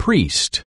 priest.